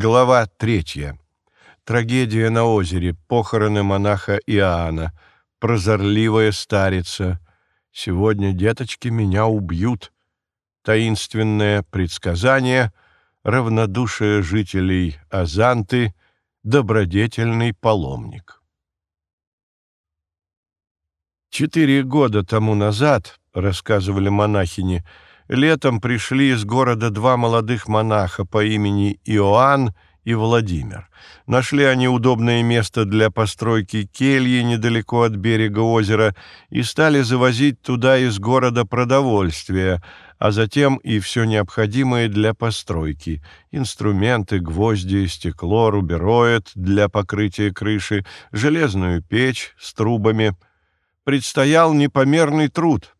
Глава третья. Трагедия на озере. Похороны монаха Иоанна. Прозорливая старица. Сегодня, деточки, меня убьют. Таинственное предсказание. Равнодушие жителей Азанты. Добродетельный паломник. Четыре года тому назад, рассказывали монахини, летом пришли из города два молодых монаха по имени Иоанн и Владимир. Нашли они удобное место для постройки кельи недалеко от берега озера и стали завозить туда из города продовольствие, а затем и все необходимое для постройки – инструменты, гвозди, стекло, рубероид для покрытия крыши, железную печь с трубами. Предстоял непомерный труд –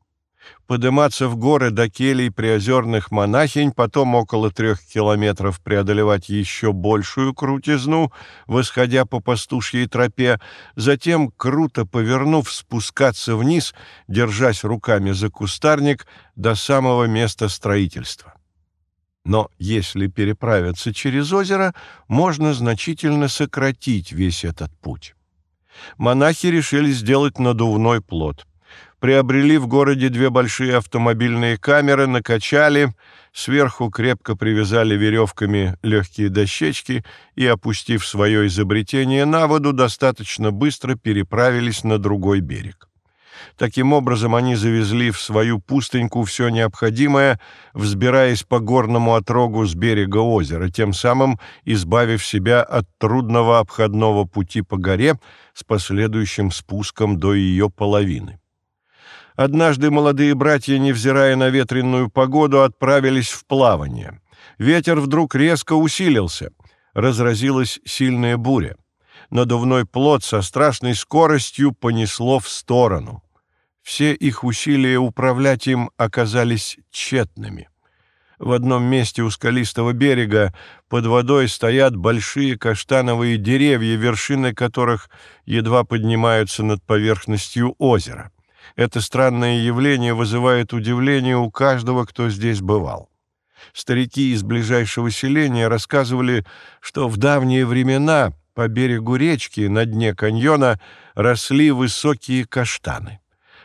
подниматься в горы до келей приозерных монахинь, потом около трех километров преодолевать еще большую крутизну, восходя по пастушьей тропе, затем, круто повернув, спускаться вниз, держась руками за кустарник до самого места строительства. Но если переправиться через озеро, можно значительно сократить весь этот путь. Монахи решили сделать надувной плот приобрели в городе две большие автомобильные камеры, накачали, сверху крепко привязали веревками легкие дощечки и, опустив свое изобретение на воду, достаточно быстро переправились на другой берег. Таким образом, они завезли в свою пустыньку все необходимое, взбираясь по горному отрогу с берега озера, тем самым избавив себя от трудного обходного пути по горе с последующим спуском до ее половины. Однажды молодые братья, невзирая на ветреную погоду, отправились в плавание. Ветер вдруг резко усилился. Разразилась сильная буря. Надувной плот со страшной скоростью понесло в сторону. Все их усилия управлять им оказались тщетными. В одном месте у скалистого берега под водой стоят большие каштановые деревья, вершины которых едва поднимаются над поверхностью озера. Это странное явление вызывает удивление у каждого, кто здесь бывал. Старики из ближайшего селения рассказывали, что в давние времена по берегу речки на дне каньона росли высокие каштаны.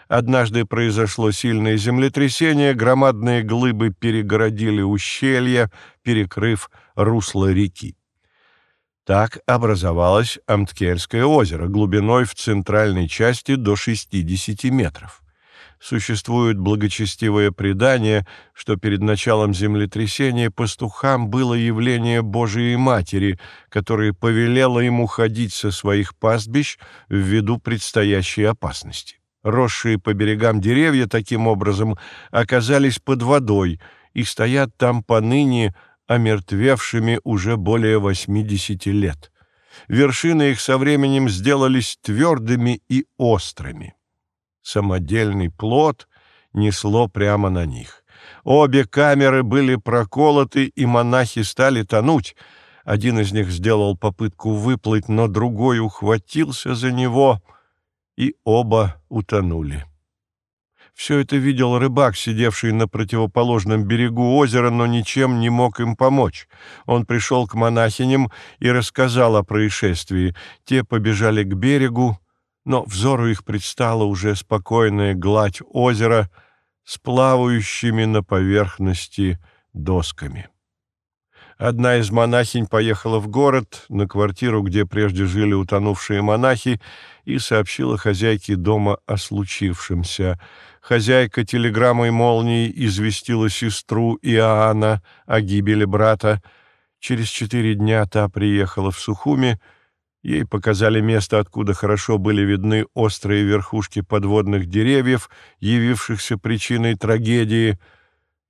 Однажды произошло сильное землетрясение, громадные глыбы перегородили ущелье, перекрыв русло реки. Так образовалось Амткельское озеро глубиной в центральной части до 60 метров. Существует благочестивое предание, что перед началом землетрясения пастухам было явление Божией Матери, которая повелела им уходить со своих пастбищ ввиду предстоящей опасности. Росшие по берегам деревья таким образом оказались под водой и стоят там поныне омертвевшими уже более 80 лет. Вершины их со временем сделались твердыми и острыми. Самодельный плод несло прямо на них. Обе камеры были проколоты, и монахи стали тонуть. Один из них сделал попытку выплыть, но другой ухватился за него, и оба утонули. Все это видел рыбак, сидевший на противоположном берегу озера, но ничем не мог им помочь. Он пришел к монахиням и рассказал о происшествии. Те побежали к берегу, но взору их предстала уже спокойная гладь озера с плавающими на поверхности досками. Одна из монахинь поехала в город, на квартиру, где прежде жили утонувшие монахи, и сообщила хозяйке дома о случившемся – хозяйка телеграммой молнии известила сестру Иоанна о гибели брата. Через четыре дня та приехала в Сухуми, Ей показали место, откуда хорошо были видны острые верхушки подводных деревьев, явившихся причиной трагедии.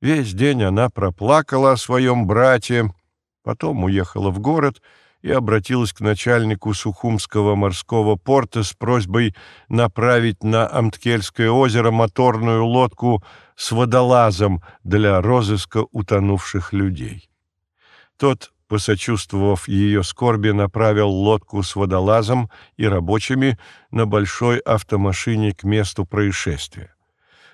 Весь день она проплакала о своем брате, потом уехала в город и обратилась к начальнику Сухумского морского порта с просьбой направить на Амткельское озеро моторную лодку с водолазом для розыска утонувших людей. Тот, посочувствовав ее скорби, направил лодку с водолазом и рабочими на большой автомашине к месту происшествия.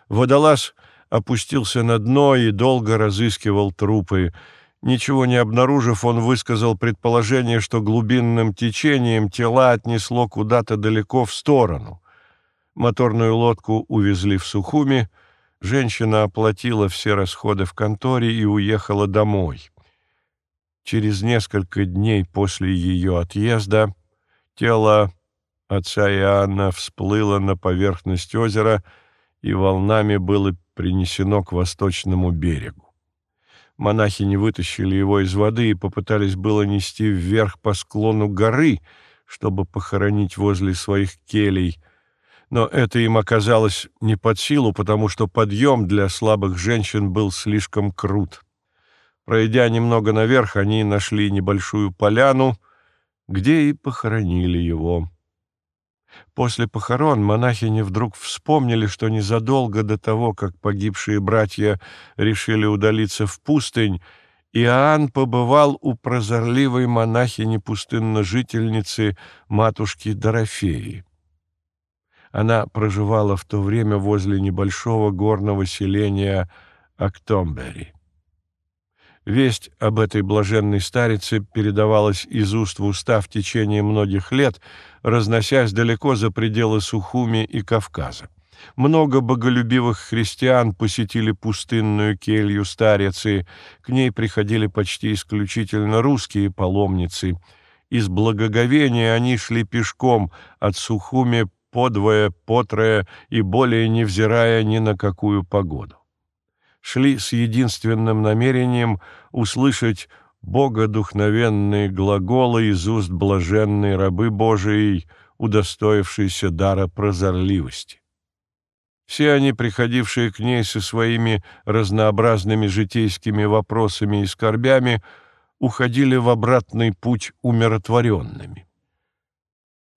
Водолаз опустился на дно и долго разыскивал трупы, Ничего не обнаружив, он высказал предположение, что глубинным течением тела отнесло куда-то далеко в сторону. Моторную лодку увезли в Сухуми, женщина оплатила все расходы в конторе и уехала домой. Через несколько дней после ее отъезда тело отца Иоанна всплыло на поверхность озера и волнами было принесено к восточному берегу. Монахи не вытащили его из воды и попытались было нести вверх по склону горы, чтобы похоронить возле своих келей. Но это им оказалось не под силу, потому что подъем для слабых женщин был слишком крут. Пройдя немного наверх, они нашли небольшую поляну, где и похоронили его. После похорон монахини вдруг вспомнили, что незадолго до того, как погибшие братья решили удалиться в пустынь, Иоанн побывал у прозорливой монахини-пустынножительницы матушки Дорофеи. Она проживала в то время возле небольшого горного селения Актомбери. Весть об этой блаженной старице передавалась из уст в уста в течение многих лет, разносясь далеко за пределы Сухуми и Кавказа. Много боголюбивых христиан посетили пустынную келью старицы, к ней приходили почти исключительно русские паломницы. Из благоговения они шли пешком от Сухуми подвое, потрое и более невзирая ни на какую погоду шли с единственным намерением услышать богодухновенные глаголы из уст блаженной рабы Божией, удостоившейся дара прозорливости. Все они, приходившие к ней со своими разнообразными житейскими вопросами и скорбями, уходили в обратный путь умиротворенными.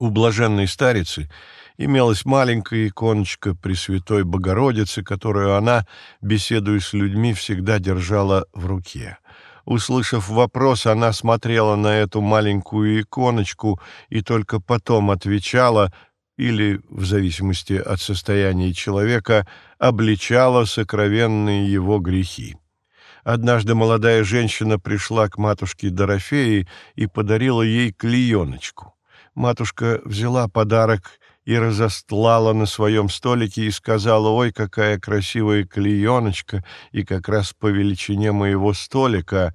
У блаженной старицы – имелась маленькая иконочка Пресвятой Богородицы, которую она, беседуя с людьми, всегда держала в руке. Услышав вопрос, она смотрела на эту маленькую иконочку и только потом отвечала или, в зависимости от состояния человека, обличала сокровенные его грехи. Однажды молодая женщина пришла к матушке Дорофеи и подарила ей клееночку. Матушка взяла подарок и разостлала на своем столике и сказала, «Ой, какая красивая клееночка, и как раз по величине моего столика».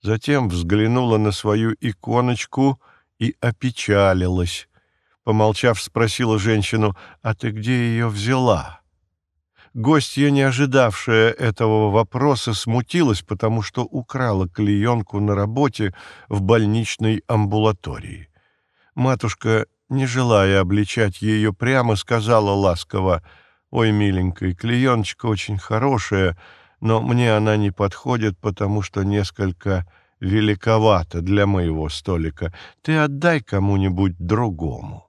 Затем взглянула на свою иконочку и опечалилась. Помолчав, спросила женщину, «А ты где ее взяла?» Гостья, не ожидавшая этого вопроса, смутилась, потому что украла клеенку на работе в больничной амбулатории. Матушка не желая обличать ее прямо, сказала ласково, «Ой, миленькая, клееночка очень хорошая, но мне она не подходит, потому что несколько великовата для моего столика. Ты отдай кому-нибудь другому».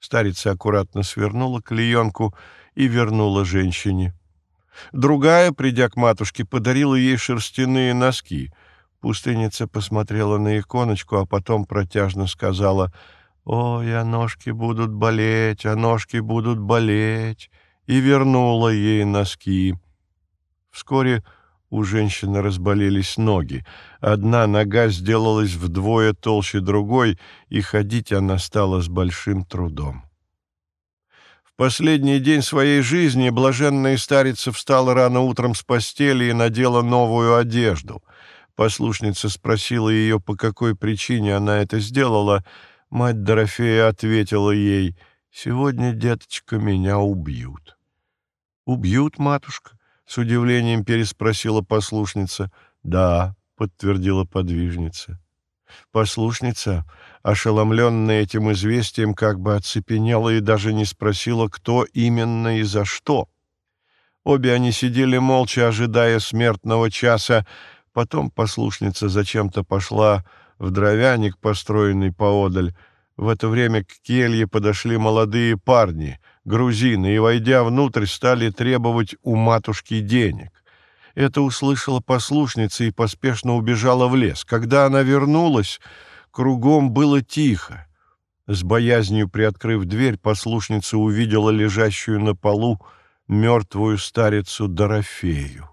Старица аккуратно свернула клеенку и вернула женщине. Другая, придя к матушке, подарила ей шерстяные носки. Пустыница посмотрела на иконочку, а потом протяжно сказала — «Ой, а ножки будут болеть, а ножки будут болеть!» и вернула ей носки. Вскоре у женщины разболелись ноги. Одна нога сделалась вдвое толще другой, и ходить она стала с большим трудом. В последний день своей жизни блаженная старица встала рано утром с постели и надела новую одежду. Послушница спросила ее, по какой причине она это сделала — Мать Дорофея ответила ей, «Сегодня, деточка, меня убьют». «Убьют, матушка?» — с удивлением переспросила послушница. «Да», — подтвердила подвижница. Послушница, ошеломленная этим известием, как бы оцепенела и даже не спросила, кто именно и за что. Обе они сидели молча, ожидая смертного часа. Потом послушница зачем-то пошла в дровяник, построенный поодаль. В это время к келье подошли молодые парни, грузины, и, войдя внутрь, стали требовать у матушки денег. Это услышала послушница и поспешно убежала в лес. Когда она вернулась, кругом было тихо. С боязнью приоткрыв дверь, послушница увидела лежащую на полу мертвую старицу Дорофею.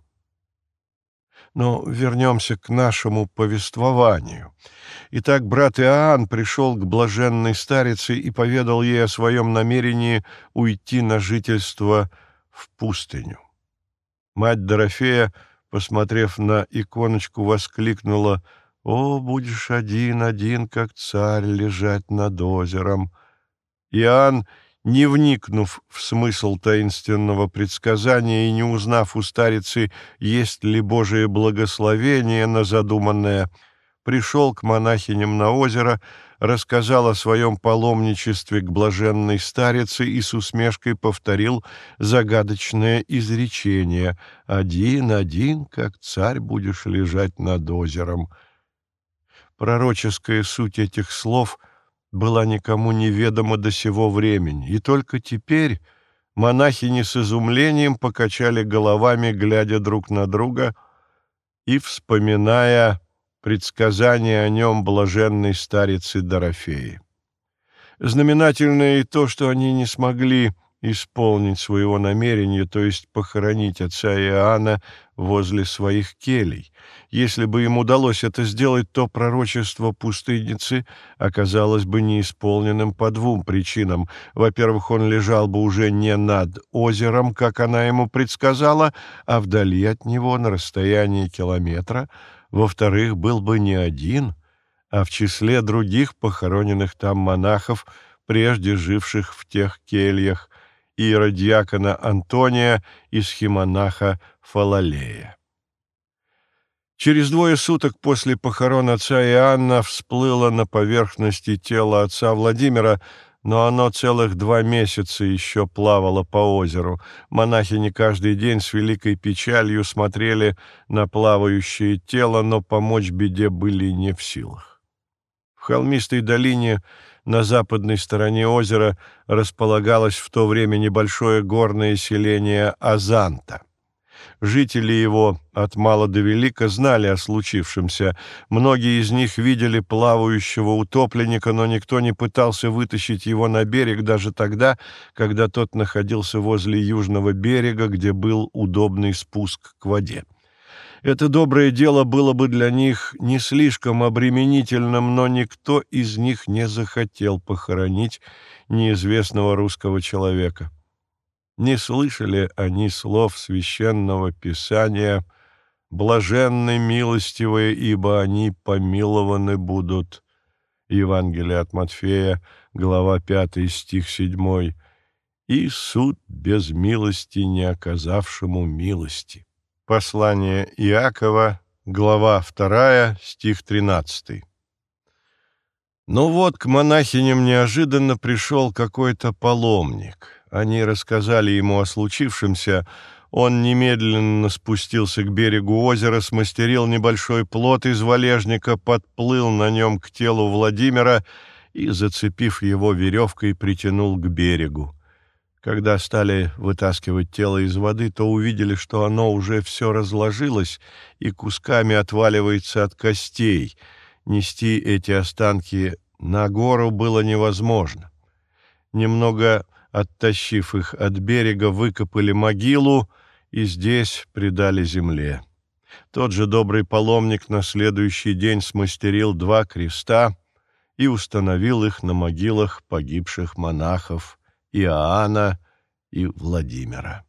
Но вернемся к нашему повествованию. Итак, брат Иоанн пришел к блаженной старице и поведал ей о своем намерении уйти на жительство в пустыню. Мать Дорофея, посмотрев на иконочку, воскликнула «О, будешь один-один, как царь, лежать над озером!» Иоанн не вникнув в смысл таинственного предсказания и не узнав у старицы, есть ли Божие благословение на задуманное, пришел к монахиням на озеро, рассказал о своем паломничестве к блаженной старице и с усмешкой повторил загадочное изречение «Один-один, как царь будешь лежать над озером». Пророческая суть этих слов — была никому неведома до сего времени, и только теперь монахини с изумлением покачали головами, глядя друг на друга и вспоминая предсказания о нем блаженной старицы Дорофеи. Знаменательно и то, что они не смогли исполнить своего намерения, то есть похоронить отца Иоанна возле своих келей. Если бы им удалось это сделать, то пророчество пустынницы оказалось бы неисполненным по двум причинам. Во-первых, он лежал бы уже не над озером, как она ему предсказала, а вдали от него на расстоянии километра. Во-вторых, был бы не один, а в числе других похороненных там монахов, прежде живших в тех кельях, иеродиакона Антония и схимонаха Фалалея. Через двое суток после похорон отца Иоанна всплыло на поверхности тело отца Владимира, но оно целых два месяца еще плавало по озеру. Монахини каждый день с великой печалью смотрели на плавающее тело, но помочь беде были не в силах. В холмистой долине на западной стороне озера располагалось в то время небольшое горное селение Азанта. Жители его от мала до велика знали о случившемся. Многие из них видели плавающего утопленника, но никто не пытался вытащить его на берег даже тогда, когда тот находился возле южного берега, где был удобный спуск к воде. Это доброе дело было бы для них не слишком обременительным, но никто из них не захотел похоронить неизвестного русского человека. Не слышали они слов священного писания «Блаженны милостивые, ибо они помилованы будут». Евангелие от Матфея, глава 5, стих 7. «И суд без милости не оказавшему милости». Послание Иакова, глава 2, стих 13. Ну вот, к монахиням неожиданно пришел какой-то паломник. Они рассказали ему о случившемся. Он немедленно спустился к берегу озера, смастерил небольшой плот из валежника, подплыл на нем к телу Владимира и, зацепив его веревкой, притянул к берегу. Когда стали вытаскивать тело из воды, то увидели, что оно уже все разложилось и кусками отваливается от костей. Нести эти останки на гору было невозможно. Немного оттащив их от берега, выкопали могилу и здесь предали земле. Тот же добрый паломник на следующий день смастерил два креста и установил их на могилах погибших монахов – Иоанна и Владимира.